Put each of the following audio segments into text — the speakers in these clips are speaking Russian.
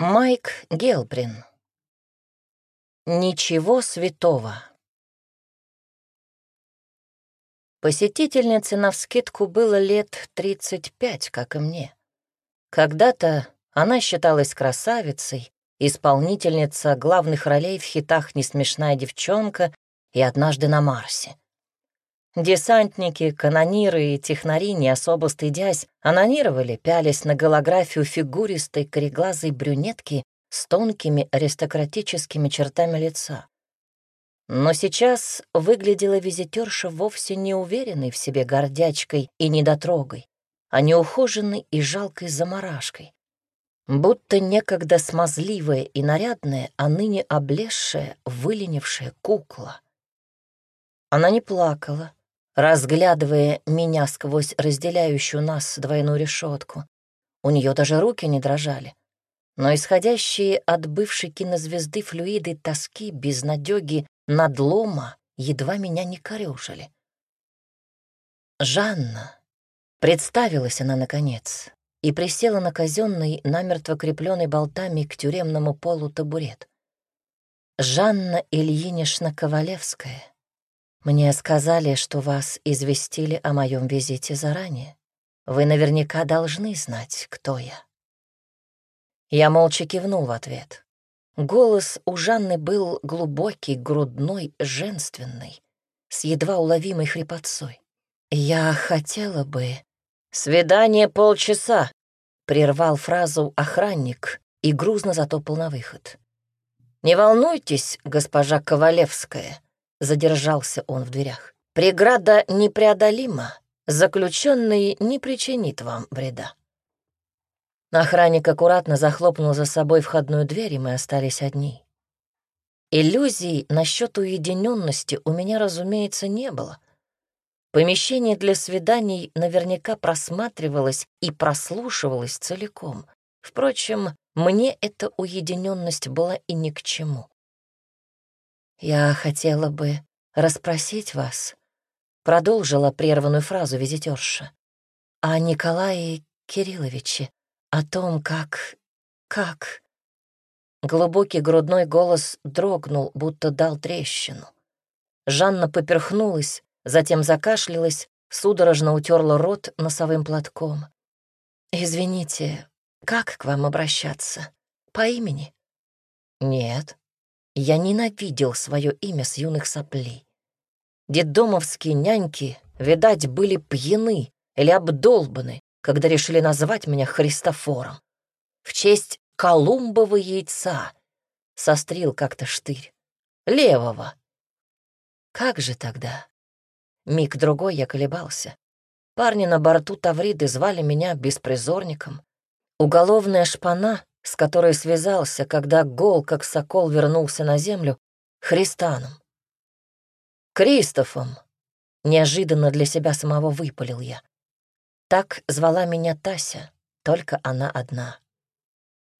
Майк Гелбрин. Ничего святого. Посетительнице навскидку было лет 35, как и мне. Когда-то она считалась красавицей, исполнительница главных ролей в хитах «Несмешная девчонка» и «Однажды на Марсе». Десантники, канониры и технари, не особо стыдясь, анонировали, пялись на голографию фигуристой кореглазой брюнетки с тонкими аристократическими чертами лица. Но сейчас выглядела визитерша вовсе не уверенной в себе гордячкой и недотрогой, а неухоженной и жалкой заморашкой. Будто некогда смазливая и нарядная, а ныне облезшая, выленившая кукла. Она не плакала, разглядывая меня сквозь разделяющую нас двойную решетку. У нее даже руки не дрожали. Но исходящие от бывшей кинозвезды флюиды тоски, безнадёги надлома едва меня не корёжили. «Жанна!» — представилась она наконец и присела на казенный, намертво крепленный болтами к тюремному полу табурет. «Жанна Ильинична Ковалевская, мне сказали, что вас известили о моем визите заранее. Вы наверняка должны знать, кто я». Я молча кивнул в ответ. Голос у Жанны был глубокий, грудной, женственный, с едва уловимой хрипотцой. «Я хотела бы...» «Свидание полчаса!» — прервал фразу охранник и грузно затопал на выход. «Не волнуйтесь, госпожа Ковалевская», — задержался он в дверях. «Преграда непреодолима, заключенный не причинит вам вреда». Охранник аккуратно захлопнул за собой входную дверь, и мы остались одни. Иллюзий насчет уединенности у меня, разумеется, не было. Помещение для свиданий наверняка просматривалось и прослушивалось целиком. Впрочем, мне эта уединенность была и ни к чему. «Я хотела бы расспросить вас», — продолжила прерванную фразу визитерша, «о Николае Кирилловиче о том, как... как... Глубокий грудной голос дрогнул, будто дал трещину. Жанна поперхнулась, затем закашлялась, судорожно утерла рот носовым платком. «Извините, как к вам обращаться? По имени?» «Нет, я ненавидел свое имя с юных соплей. Деддомовские няньки, видать, были пьяны или обдолбаны, когда решили назвать меня Христофором. В честь Колумбова яйца сострил как-то штырь. Левого. Как же тогда? Миг-другой я колебался. Парни на борту Тавриды звали меня беспризорником. Уголовная шпана, с которой связался, когда гол, как сокол, вернулся на землю, Христаном. Кристофом. Неожиданно для себя самого выпалил я. Так звала меня Тася, только она одна.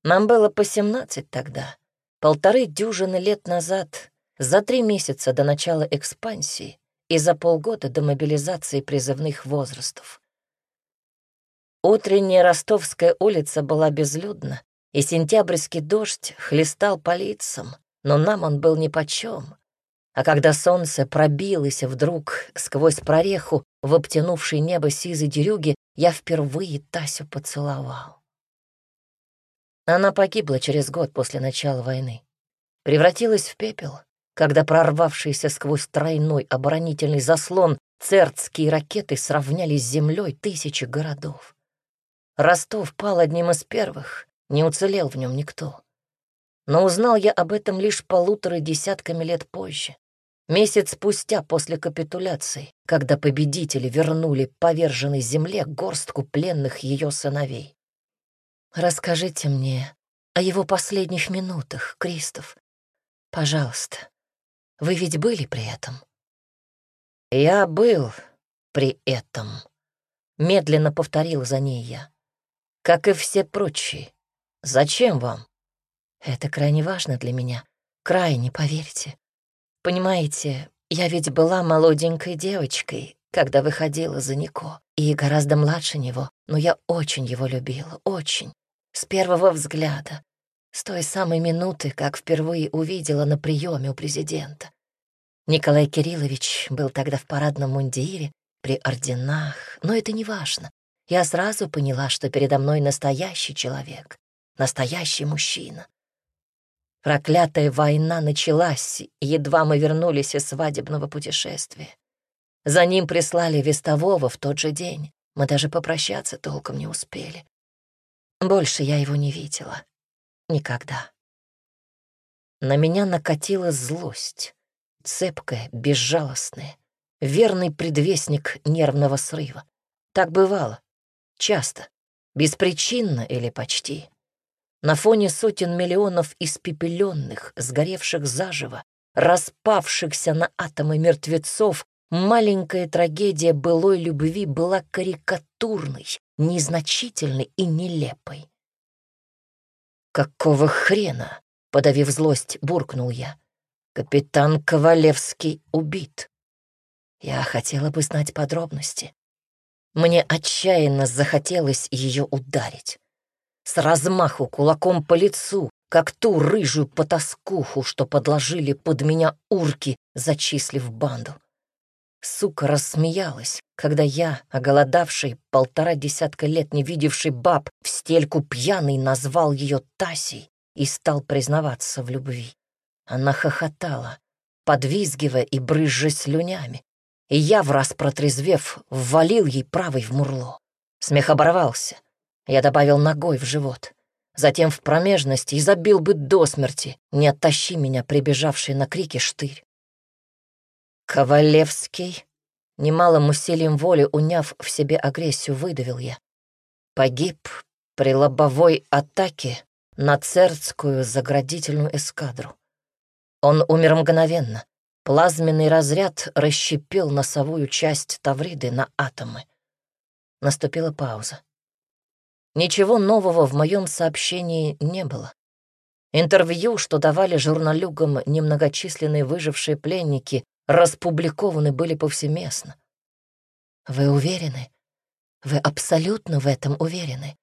Нам было по семнадцать тогда, полторы дюжины лет назад, за три месяца до начала экспансии и за полгода до мобилизации призывных возрастов. Утренняя Ростовская улица была безлюдна, и сентябрьский дождь хлестал по лицам, но нам он был нипочем. А когда солнце пробилось вдруг сквозь прореху в обтянувшей небо сизой дерюги, я впервые Тасю поцеловал. Она погибла через год после начала войны. Превратилась в пепел, когда прорвавшиеся сквозь тройной оборонительный заслон церцкие ракеты сравняли с землей тысячи городов. Ростов пал одним из первых, не уцелел в нем никто. Но узнал я об этом лишь полутора десятками лет позже. Месяц спустя после капитуляции, когда победители вернули поверженной земле горстку пленных ее сыновей. Расскажите мне о его последних минутах, Кристоф. Пожалуйста. Вы ведь были при этом? Я был при этом. Медленно повторил за ней я. Как и все прочие. Зачем вам? Это крайне важно для меня. Крайне, поверьте. Понимаете, я ведь была молоденькой девочкой, когда выходила за Нико, и гораздо младше него, но я очень его любила, очень, с первого взгляда. С той самой минуты, как впервые увидела на приеме у президента. Николай Кириллович был тогда в парадном мундире, при орденах, но это не важно. Я сразу поняла, что передо мной настоящий человек, настоящий мужчина. Проклятая война началась, едва мы вернулись из свадебного путешествия. За ним прислали вестового в тот же день. Мы даже попрощаться толком не успели. Больше я его не видела. Никогда. На меня накатила злость, цепкая, безжалостная, верный предвестник нервного срыва. Так бывало. Часто. Беспричинно или почти. На фоне сотен миллионов испепеленных, сгоревших заживо, распавшихся на атомы мертвецов, маленькая трагедия былой любви была карикатурной, незначительной и нелепой. «Какого хрена?» — подавив злость, буркнул я. «Капитан Ковалевский убит». Я хотела бы знать подробности. Мне отчаянно захотелось ее ударить. С размаху кулаком по лицу, как ту рыжую потаскуху, что подложили под меня урки, зачислив банду. Сука рассмеялась, когда я, оголодавший, полтора десятка лет не видевший баб, в стельку пьяный назвал ее Тасей и стал признаваться в любви. Она хохотала, подвизгивая и брызжа слюнями, и я, в раз протрезвев, ввалил ей правой в мурло. Смех оборвался. Я добавил ногой в живот. Затем в промежности и забил бы до смерти, не оттащи меня, прибежавший на крики штырь. Ковалевский, немалым усилием воли уняв в себе агрессию, выдавил я. Погиб при лобовой атаке на церцкую заградительную эскадру. Он умер мгновенно. Плазменный разряд расщепил носовую часть Тавриды на атомы. Наступила пауза. Ничего нового в моем сообщении не было. Интервью, что давали журналюгам немногочисленные выжившие пленники, распубликованы были повсеместно. Вы уверены? Вы абсолютно в этом уверены?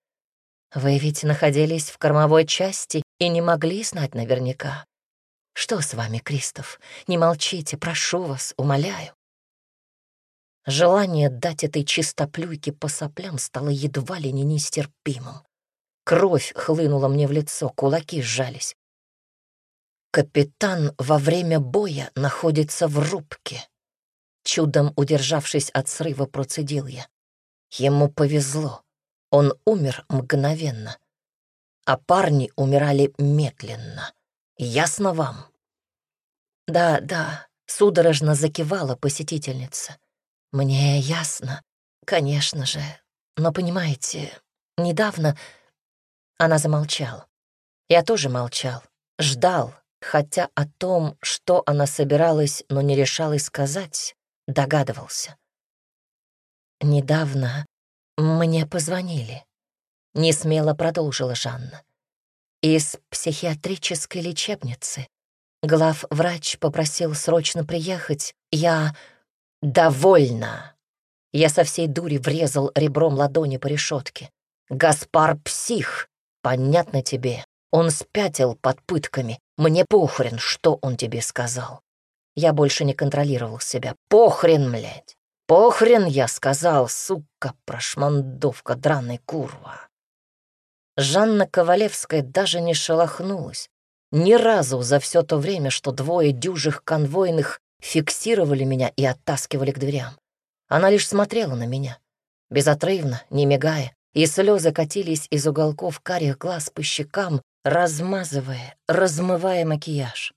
Вы ведь находились в кормовой части и не могли знать наверняка. Что с вами, Кристоф? Не молчите, прошу вас, умоляю. Желание дать этой чистоплюйке по соплям стало едва ли не нестерпимым. Кровь хлынула мне в лицо, кулаки сжались. Капитан во время боя находится в рубке. Чудом удержавшись от срыва, процедил я. Ему повезло. Он умер мгновенно. А парни умирали медленно. Ясно вам? Да, да, судорожно закивала посетительница. Мне ясно, конечно же. Но понимаете, недавно она замолчала. Я тоже молчал, ждал, хотя о том, что она собиралась, но не решалась сказать, догадывался. «Недавно мне позвонили», — несмело продолжила Жанна. «Из психиатрической лечебницы. Главврач попросил срочно приехать. Я... довольна!» Я со всей дури врезал ребром ладони по решетке. «Гаспар псих! Понятно тебе? Он спятил под пытками. Мне похрен, что он тебе сказал. Я больше не контролировал себя. Похрен, блядь. Похрен, я сказал, сука, прошмандовка драной курва. Жанна Ковалевская даже не шелохнулась. Ни разу за все то время, что двое дюжих конвойных фиксировали меня и оттаскивали к дверям. Она лишь смотрела на меня, безотрывно, не мигая, и слезы катились из уголков карих глаз по щекам, размазывая, размывая макияж.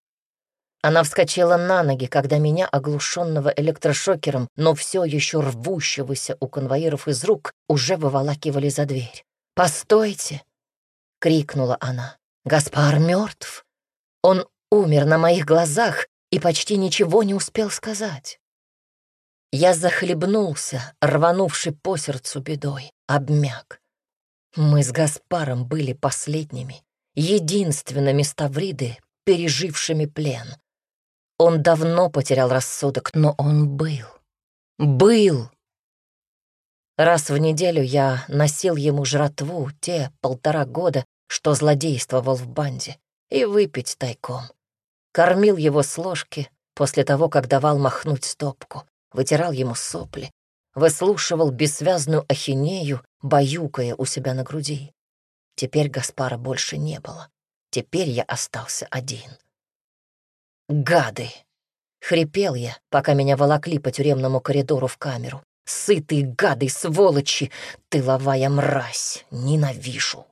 Она вскочила на ноги, когда меня, оглушенного электрошокером, но все еще рвущегося у конвоиров из рук, уже выволакивали за дверь. «Постойте!» — крикнула она. «Гаспар мертв. Он умер на моих глазах и почти ничего не успел сказать». Я захлебнулся, рванувший по сердцу бедой, обмяк. Мы с Гаспаром были последними, единственными ставриды, пережившими плен. Он давно потерял рассудок, но он был. Был! Раз в неделю я носил ему жратву те полтора года, что злодействовал в банде, и выпить тайком. Кормил его с ложки после того, как давал махнуть стопку, вытирал ему сопли, выслушивал бессвязную ахинею, баюкая у себя на груди. Теперь Гаспара больше не было. Теперь я остался один. «Гады!» — хрипел я, пока меня волокли по тюремному коридору в камеру. «Сытые гады, сволочи! Тыловая мразь! Ненавижу!»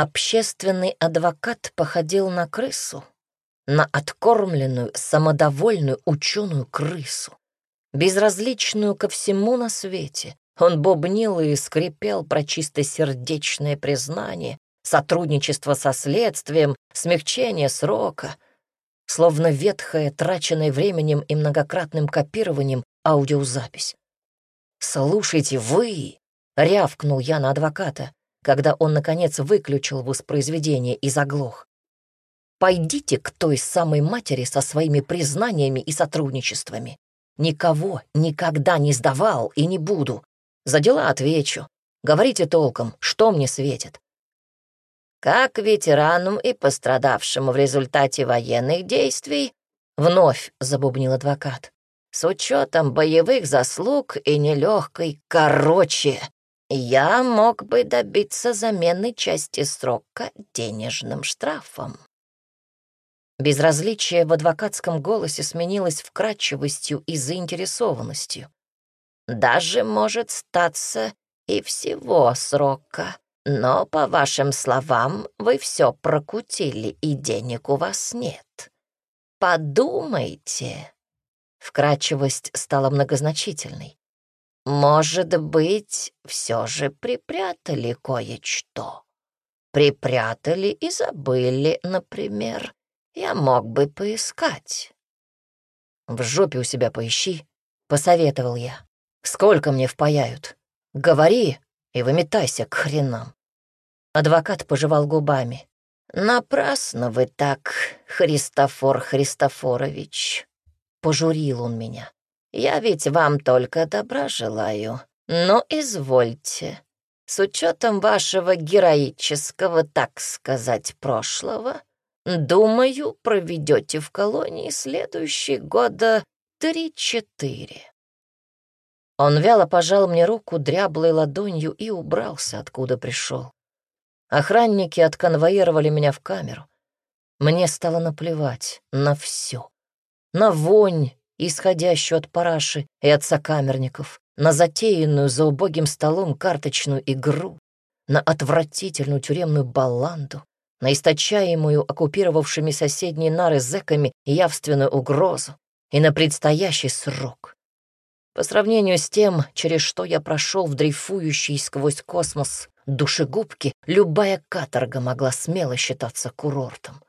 Общественный адвокат походил на крысу, на откормленную, самодовольную ученую крысу, безразличную ко всему на свете. Он бобнил и скрипел про чистосердечное признание, сотрудничество со следствием, смягчение срока, словно ветхое, траченное временем и многократным копированием аудиозапись. «Слушайте, вы!» — рявкнул я на адвоката когда он, наконец, выключил воспроизведение и заглох. «Пойдите к той самой матери со своими признаниями и сотрудничествами. Никого никогда не сдавал и не буду. За дела отвечу. Говорите толком, что мне светит». «Как ветерану и пострадавшему в результате военных действий», — вновь забубнил адвокат, «с учетом боевых заслуг и нелегкой, короче, я мог бы добиться замены части срока денежным штрафом. Безразличие в адвокатском голосе сменилось вкрадчивостью и заинтересованностью. Даже может статься и всего срока, но, по вашим словам, вы все прокутили, и денег у вас нет. Подумайте. Вкрадчивость стала многозначительной. Может быть, все же припрятали кое-что. Припрятали и забыли, например. Я мог бы поискать. В жопе у себя поищи, — посоветовал я. Сколько мне впаяют? Говори и выметайся к хренам. Адвокат пожевал губами. «Напрасно вы так, Христофор Христофорович», — пожурил он меня. Я ведь вам только добра желаю. Но извольте, с учетом вашего героического, так сказать, прошлого, думаю, проведете в колонии следующие года три-четыре. Он вяло пожал мне руку дряблой ладонью и убрался, откуда пришел. Охранники отконвоировали меня в камеру. Мне стало наплевать на все. На вонь, исходящую от параши и от сокамерников, на затеянную за убогим столом карточную игру, на отвратительную тюремную баланду, на источаемую оккупировавшими соседние нары зэками явственную угрозу и на предстоящий срок. По сравнению с тем, через что я прошел в дрейфующий сквозь космос душегубки, любая каторга могла смело считаться курортом.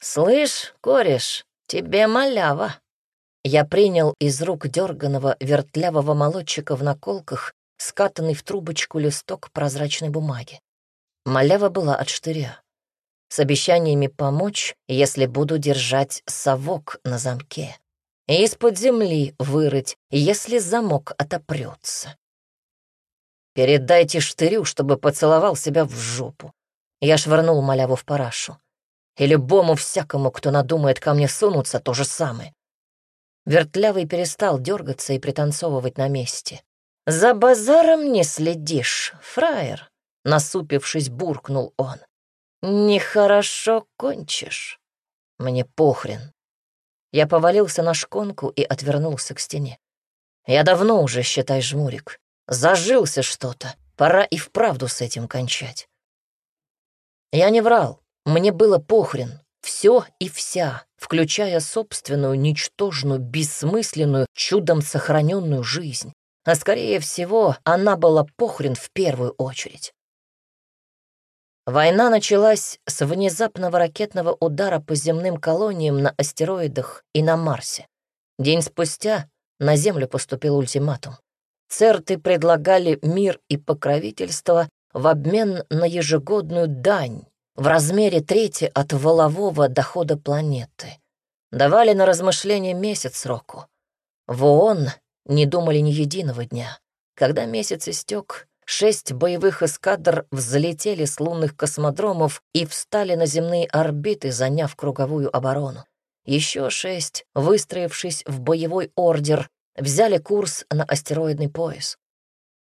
«Слышь, кореш, тебе малява», я принял из рук дерганого вертлявого молодчика в наколках скатанный в трубочку листок прозрачной бумаги. Малява была от штыря. С обещаниями помочь, если буду держать совок на замке. И из-под земли вырыть, если замок отопрется. «Передайте штырю, чтобы поцеловал себя в жопу». Я швырнул маляву в парашу. И любому всякому, кто надумает ко мне сунуться, то же самое. Вертлявый перестал дергаться и пританцовывать на месте. «За базаром не следишь, фраер», — насупившись, буркнул он. «Нехорошо кончишь». Мне похрен. Я повалился на шконку и отвернулся к стене. Я давно уже, считай, жмурик. Зажился что-то. Пора и вправду с этим кончать. Я не врал. Мне было похрен. Все и вся, включая собственную, ничтожную, бессмысленную, чудом сохраненную жизнь. А скорее всего, она была похрен в первую очередь. Война началась с внезапного ракетного удара по земным колониям на астероидах и на Марсе. День спустя на Землю поступил ультиматум. Церты предлагали мир и покровительство в обмен на ежегодную дань, в размере трети от волового дохода планеты. Давали на размышление месяц сроку. В ООН не думали ни единого дня. Когда месяц истек, шесть боевых эскадр взлетели с лунных космодромов и встали на земные орбиты, заняв круговую оборону. Еще шесть, выстроившись в боевой ордер, взяли курс на астероидный пояс.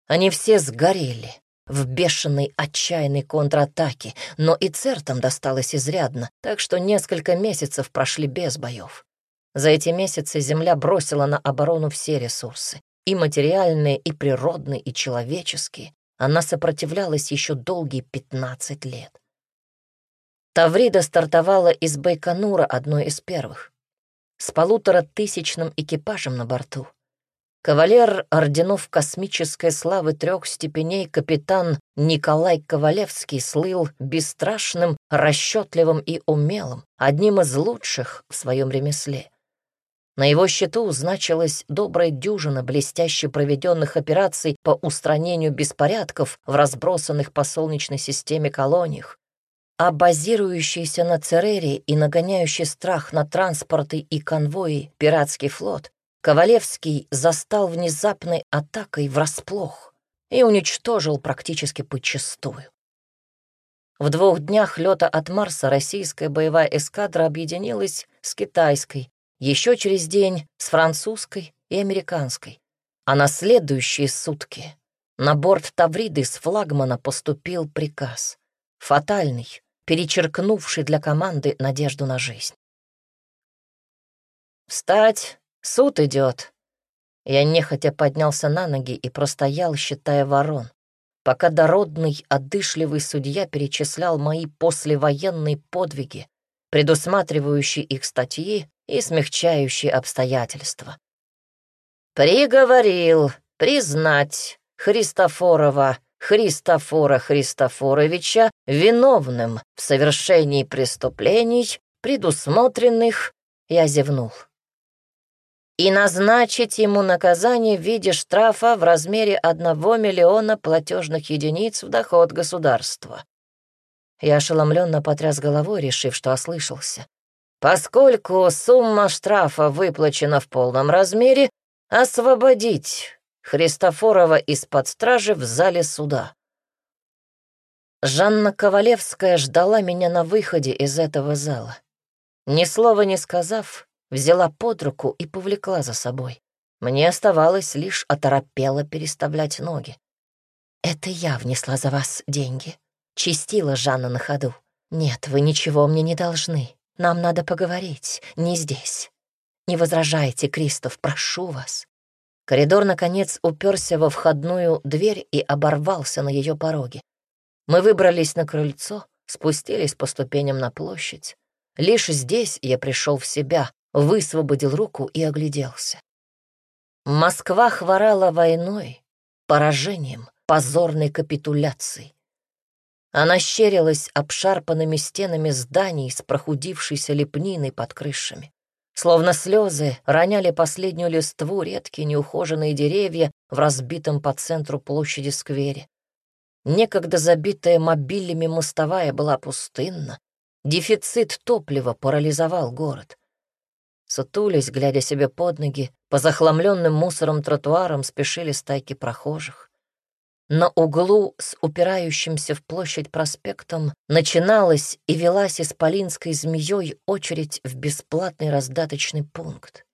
Они все сгорели в бешеной отчаянной контратаке, но и цертам досталось изрядно, так что несколько месяцев прошли без боев. За эти месяцы Земля бросила на оборону все ресурсы, и материальные, и природные, и человеческие. Она сопротивлялась еще долгие 15 лет. Таврида стартовала из Байконура одной из первых, с полуторатысячным экипажем на борту. Кавалер орденов космической славы трех степеней капитан Николай Ковалевский слыл бесстрашным, расчетливым и умелым, одним из лучших в своем ремесле. На его счету значилась добрая дюжина блестяще проведенных операций по устранению беспорядков в разбросанных по Солнечной системе колониях, а базирующийся на Церере и нагоняющий страх на транспорты и конвои пиратский флот, Ковалевский застал внезапной атакой врасплох и уничтожил практически подчистую. В двух днях лета от Марса российская боевая эскадра объединилась с китайской, еще через день с французской и американской. А на следующие сутки на борт Тавриды с флагмана поступил приказ. Фатальный, перечеркнувший для команды надежду на жизнь. «Встать! Суд идет!» Я нехотя поднялся на ноги и простоял, считая ворон, пока дородный, одышливый судья перечислял мои послевоенные подвиги, предусматривающие их статьи и смягчающие обстоятельства. «Приговорил признать Христофорова Христофора Христофоровича виновным в совершении преступлений, предусмотренных, я зевнул, и назначить ему наказание в виде штрафа в размере одного миллиона платежных единиц в доход государства. Я ошеломленно потряс головой, решив, что ослышался. Поскольку сумма штрафа выплачена в полном размере, освободить Христофорова из-под стражи в зале суда. Жанна Ковалевская ждала меня на выходе из этого зала. Ни слова не сказав, взяла под руку и повлекла за собой. Мне оставалось лишь оторопело переставлять ноги. «Это я внесла за вас деньги», — чистила Жанна на ходу. «Нет, вы ничего мне не должны. Нам надо поговорить, не здесь. Не возражайте, Кристоф, прошу вас». Коридор, наконец, уперся во входную дверь и оборвался на ее пороге. Мы выбрались на крыльцо, спустились по ступеням на площадь. Лишь здесь я пришел в себя, высвободил руку и огляделся. Москва хворала войной, поражением, позорной капитуляцией. Она щерилась обшарпанными стенами зданий с прохудившейся лепниной под крышами. Словно слезы роняли последнюю листву редкие неухоженные деревья в разбитом по центру площади сквере. Некогда забитая мобилями мостовая была пустынна. Дефицит топлива парализовал город. Сутулись, глядя себе под ноги, по захламленным мусором тротуарам спешили стайки прохожих. На углу с упирающимся в площадь проспектом начиналась и велась исполинской змеей очередь в бесплатный раздаточный пункт.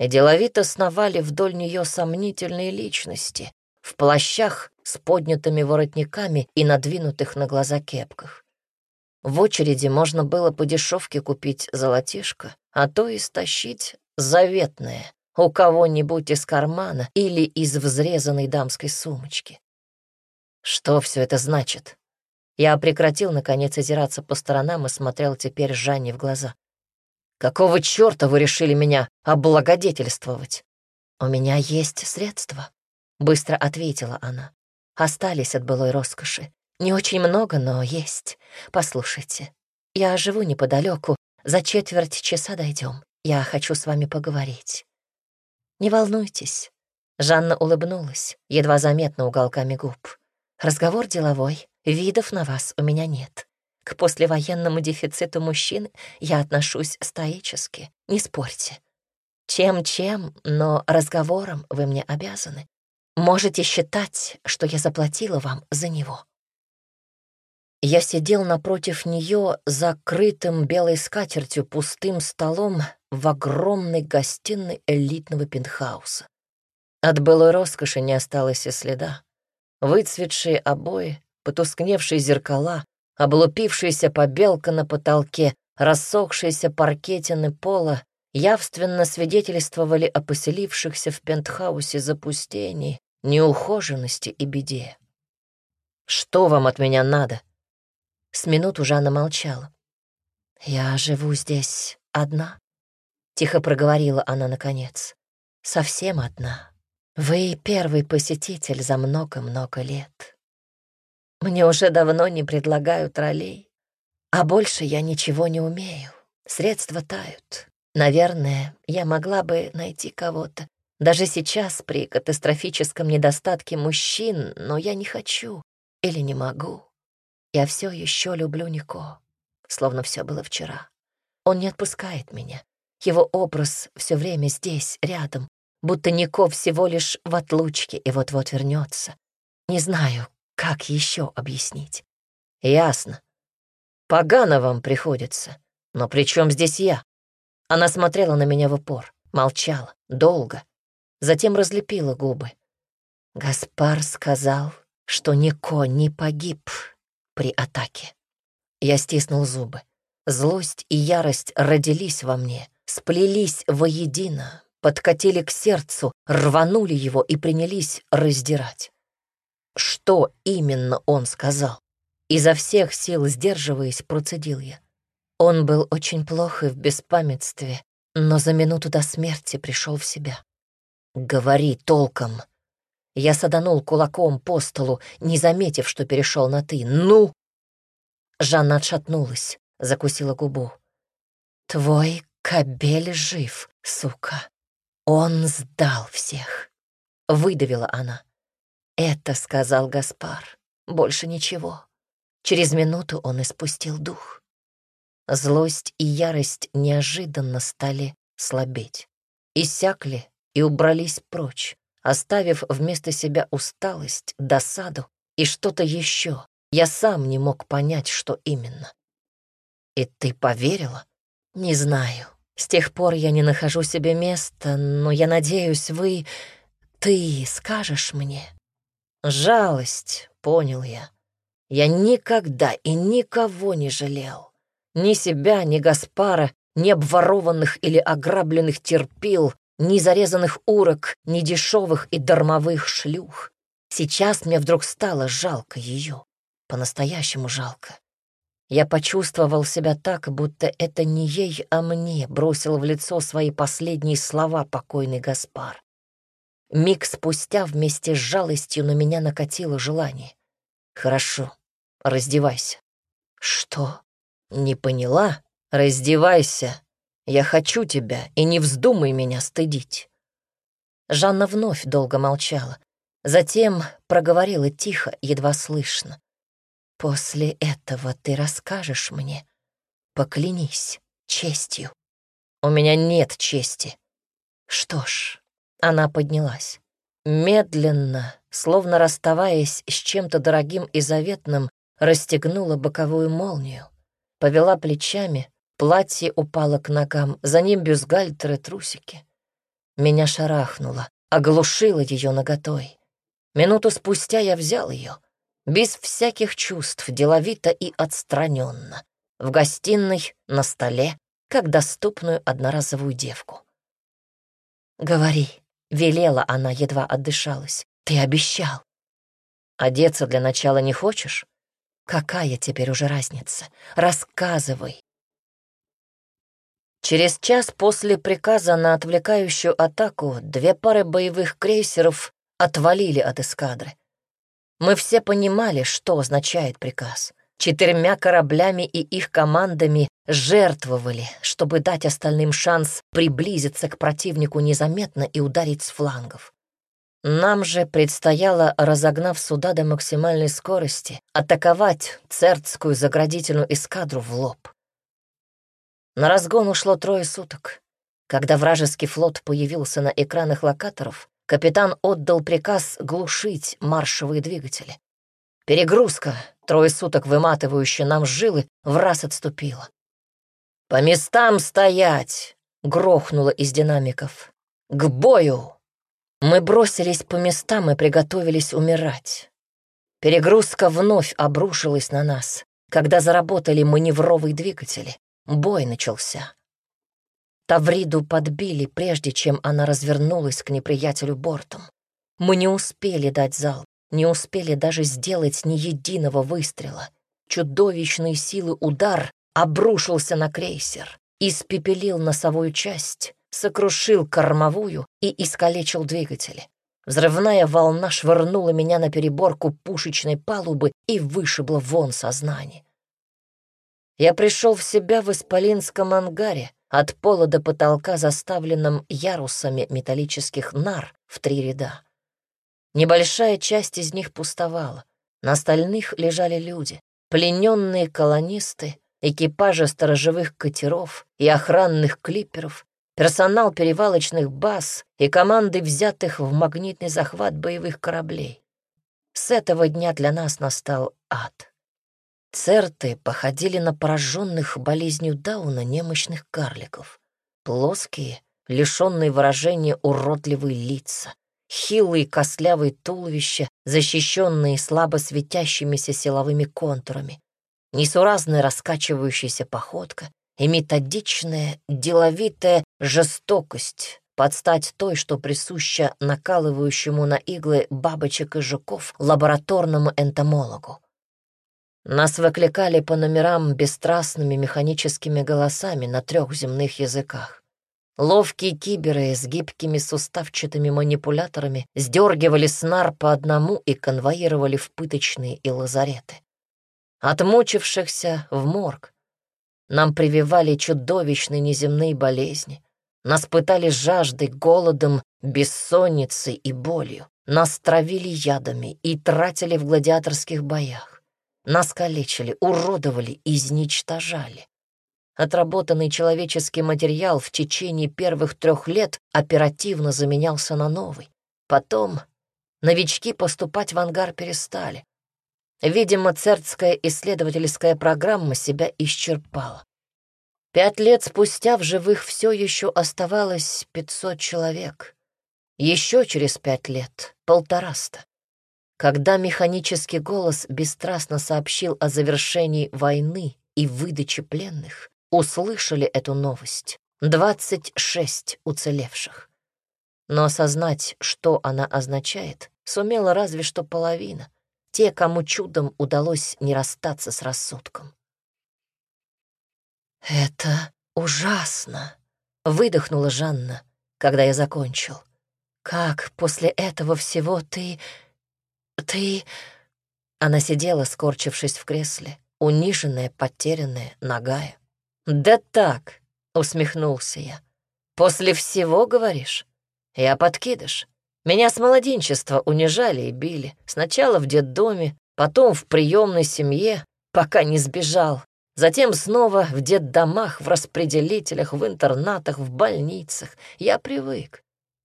И деловито сновали вдоль нее сомнительные личности в плащах с поднятыми воротниками и надвинутых на глаза кепках. В очереди можно было по дешевке купить золотишко, а то и стащить заветное у кого-нибудь из кармана или из взрезанной дамской сумочки. Что все это значит? Я прекратил, наконец, озираться по сторонам и смотрел теперь Жанне в глаза. «Какого черта вы решили меня облагодетельствовать?» «У меня есть средства», — быстро ответила она. «Остались от былой роскоши. Не очень много, но есть. Послушайте, я живу неподалеку, за четверть часа дойдем. Я хочу с вами поговорить». «Не волнуйтесь». Жанна улыбнулась, едва заметно уголками губ. Разговор деловой, видов на вас у меня нет. К послевоенному дефициту мужчин я отношусь стоически, не спорьте. Чем-чем, но разговором вы мне обязаны. Можете считать, что я заплатила вам за него. Я сидел напротив нее закрытым белой скатертью пустым столом в огромной гостиной элитного пентхауса. От былой роскоши не осталось и следа. Выцветшие обои, потускневшие зеркала, облупившаяся побелка на потолке, рассохшиеся паркетины пола явственно свидетельствовали о поселившихся в пентхаусе запустении, неухоженности и беде. «Что вам от меня надо?» С минуту Жанна молчала. «Я живу здесь одна», — тихо проговорила она наконец. «Совсем одна. Вы первый посетитель за много-много лет. Мне уже давно не предлагают ролей, а больше я ничего не умею. Средства тают. Наверное, я могла бы найти кого-то. Даже сейчас при катастрофическом недостатке мужчин, но я не хочу или не могу. Я все еще люблю Нико, словно все было вчера. Он не отпускает меня. Его образ все время здесь, рядом, будто Нико всего лишь в отлучке и вот-вот вернется. Не знаю, как еще объяснить. Ясно. Погано вам приходится. Но при чем здесь я? Она смотрела на меня в упор, молчала, долго. Затем разлепила губы. Гаспар сказал, что Нико не погиб при атаке. Я стиснул зубы. Злость и ярость родились во мне, сплелись воедино, подкатили к сердцу, рванули его и принялись раздирать. Что именно он сказал? Изо всех сил сдерживаясь, процедил я. Он был очень плох и в беспамятстве, но за минуту до смерти пришел в себя. «Говори толком!» Я саданул кулаком по столу, не заметив, что перешел на «ты». «Ну!» Жанна отшатнулась, закусила губу. «Твой кобель жив, сука. Он сдал всех!» Выдавила она. «Это сказал Гаспар. Больше ничего». Через минуту он испустил дух. Злость и ярость неожиданно стали слабеть. Иссякли и убрались прочь, оставив вместо себя усталость, досаду и что-то еще. Я сам не мог понять, что именно. «И ты поверила?» «Не знаю. С тех пор я не нахожу себе места, но я надеюсь, вы... Ты скажешь мне?» «Жалость», — понял я. Я никогда и никого не жалел. Ни себя, ни Гаспара, ни обворованных или ограбленных терпил, ни зарезанных урок, ни дешевых и дармовых шлюх. Сейчас мне вдруг стало жалко ее. По-настоящему жалко. Я почувствовал себя так, будто это не ей, а мне бросил в лицо свои последние слова покойный Гаспар. Миг спустя вместе с жалостью на меня накатило желание. «Хорошо, раздевайся». «Что?» «Не поняла? Раздевайся. Я хочу тебя, и не вздумай меня стыдить». Жанна вновь долго молчала. Затем проговорила тихо, едва слышно. «После этого ты расскажешь мне. Поклянись честью». «У меня нет чести». «Что ж...» — она поднялась. Медленно, словно расставаясь с чем-то дорогим и заветным, расстегнула боковую молнию повела плечами, платье упало к ногам, за ним бюстгальтер и трусики. Меня шарахнуло, оглушило ее наготой. Минуту спустя я взял ее, без всяких чувств, деловито и отстраненно, в гостиной, на столе, как доступную одноразовую девку. «Говори», — велела она, едва отдышалась, — «ты обещал». «Одеться для начала не хочешь?» Какая теперь уже разница? Рассказывай. Через час после приказа на отвлекающую атаку две пары боевых крейсеров отвалили от эскадры. Мы все понимали, что означает приказ. Четырьмя кораблями и их командами жертвовали, чтобы дать остальным шанс приблизиться к противнику незаметно и ударить с флангов. Нам же предстояло, разогнав суда до максимальной скорости, атаковать церцкую заградительную эскадру в лоб. На разгон ушло трое суток. Когда вражеский флот появился на экранах локаторов, капитан отдал приказ глушить маршевые двигатели. Перегрузка, трое суток выматывающая нам жилы, в раз отступила. «По местам стоять!» — грохнуло из динамиков. «К бою!» Мы бросились по местам и приготовились умирать. Перегрузка вновь обрушилась на нас, когда заработали маневровые двигатели. Бой начался. Тавриду подбили, прежде чем она развернулась к неприятелю бортом. Мы не успели дать зал, не успели даже сделать ни единого выстрела. Чудовищной силы удар обрушился на крейсер, испепелил носовую часть, сокрушил кормовую и искалечил двигатели. Взрывная волна швырнула меня на переборку пушечной палубы и вышибла вон сознание. Я пришел в себя в исполинском ангаре, от пола до потолка заставленном ярусами металлических нар в три ряда. Небольшая часть из них пустовала. На остальных лежали люди, плененные колонисты, экипажи сторожевых катеров и охранных клиперов, персонал перевалочных баз и команды взятых в магнитный захват боевых кораблей. С этого дня для нас настал ад. Церты походили на пораженных болезнью Дауна немощных карликов. Плоские, лишенные выражения уродливые лица, хилые костлявые туловища, защищенные слабо светящимися силовыми контурами, несуразная раскачивающаяся походка и методичная, деловитая жестокость под стать той, что присуща накалывающему на иглы бабочек и жуков лабораторному энтомологу. Нас выкликали по номерам бесстрастными механическими голосами на трех земных языках. Ловкие киберы с гибкими суставчатыми манипуляторами сдергивали снар по одному и конвоировали в пыточные и лазареты. Отмучившихся в морг. Нам прививали чудовищные неземные болезни. Нас пытали жаждой, голодом, бессонницей и болью. Нас травили ядами и тратили в гладиаторских боях. Нас калечили, уродовали, изничтожали. Отработанный человеческий материал в течение первых трех лет оперативно заменялся на новый. Потом новички поступать в ангар перестали. Видимо, церцкая исследовательская программа себя исчерпала. Пять лет спустя в живых все еще оставалось 500 человек. Еще через пять лет — полтораста. Когда механический голос бесстрастно сообщил о завершении войны и выдаче пленных, услышали эту новость 26 уцелевших. Но осознать, что она означает, сумела разве что половина, те, кому чудом удалось не расстаться с рассудком. «Это ужасно!» — выдохнула Жанна, когда я закончил. «Как после этого всего ты «Ты...» Она сидела, скорчившись в кресле, униженная, потерянная, нагая. «Да так», — усмехнулся я. «После всего, говоришь? Я подкидыш. Меня с младенчества унижали и били. Сначала в детдоме, потом в приемной семье, пока не сбежал. Затем снова в детдомах, в распределителях, в интернатах, в больницах. Я привык.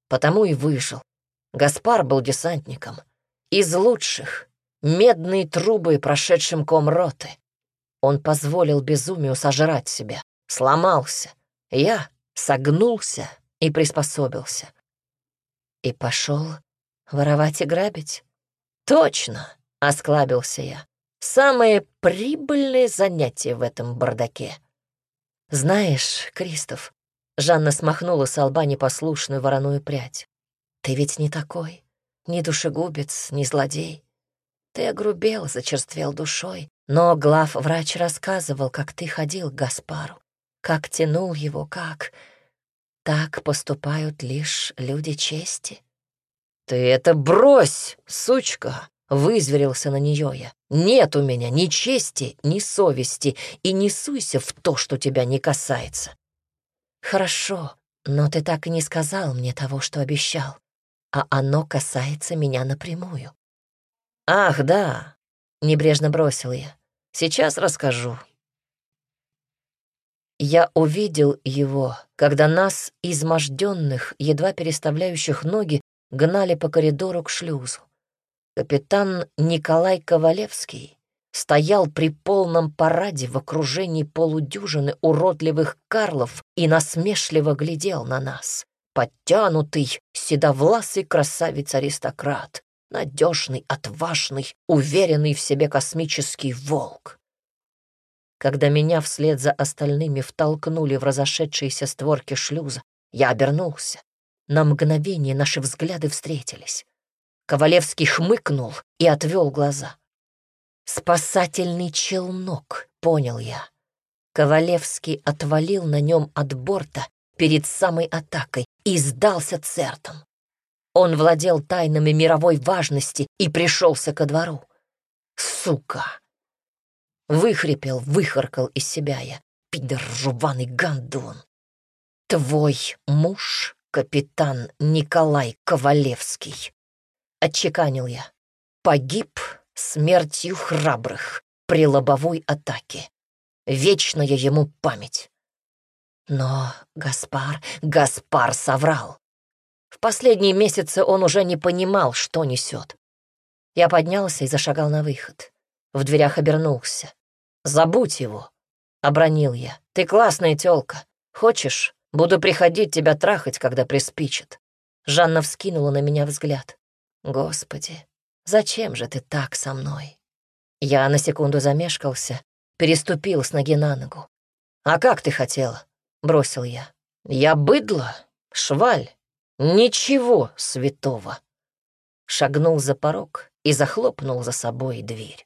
Потому и выжил. Гаспар был десантником из лучших, медные трубы прошедшим комроты. Он позволил безумию сожрать себя, сломался. Я согнулся и приспособился. И пошел воровать и грабить? Точно, осклабился я. Самое прибыльное занятие в этом бардаке. Знаешь, Кристоф, Жанна смахнула с лба непослушную вороную прядь. Ты ведь не такой ни душегубец, ни злодей. Ты огрубел, зачерствел душой, но глав-врач рассказывал, как ты ходил к Гаспару, как тянул его, как... Так поступают лишь люди чести. «Ты это брось, сучка!» — вызверился на нее я. «Нет у меня ни чести, ни совести, и не суйся в то, что тебя не касается». «Хорошо, но ты так и не сказал мне того, что обещал а оно касается меня напрямую. «Ах, да», — небрежно бросил я. «Сейчас расскажу». Я увидел его, когда нас, изможденных, едва переставляющих ноги, гнали по коридору к шлюзу. Капитан Николай Ковалевский стоял при полном параде в окружении полудюжины уродливых карлов и насмешливо глядел на нас. Подтянутый, седовласый красавец-аристократ, надежный, отважный, уверенный в себе космический волк. Когда меня вслед за остальными втолкнули в разошедшиеся створки шлюза, я обернулся. На мгновение наши взгляды встретились. Ковалевский хмыкнул и отвел глаза. «Спасательный челнок», — понял я. Ковалевский отвалил на нем от борта перед самой атакой и сдался цертом. Он владел тайнами мировой важности и пришелся ко двору. Сука! Выхрипел, выхаркал из себя я. Пидор жуваный гандон. Твой муж, капитан Николай Ковалевский, отчеканил я, погиб смертью храбрых при лобовой атаке. Вечная ему память. Но Гаспар, Гаспар соврал. В последние месяцы он уже не понимал, что несет. Я поднялся и зашагал на выход. В дверях обернулся. «Забудь его», — обронил я. «Ты классная тёлка. Хочешь, буду приходить тебя трахать, когда приспичит». Жанна вскинула на меня взгляд. «Господи, зачем же ты так со мной?» Я на секунду замешкался, переступил с ноги на ногу. «А как ты хотела?» — бросил я. «Я быдло, шваль, ничего святого». Шагнул за порог и захлопнул за собой дверь.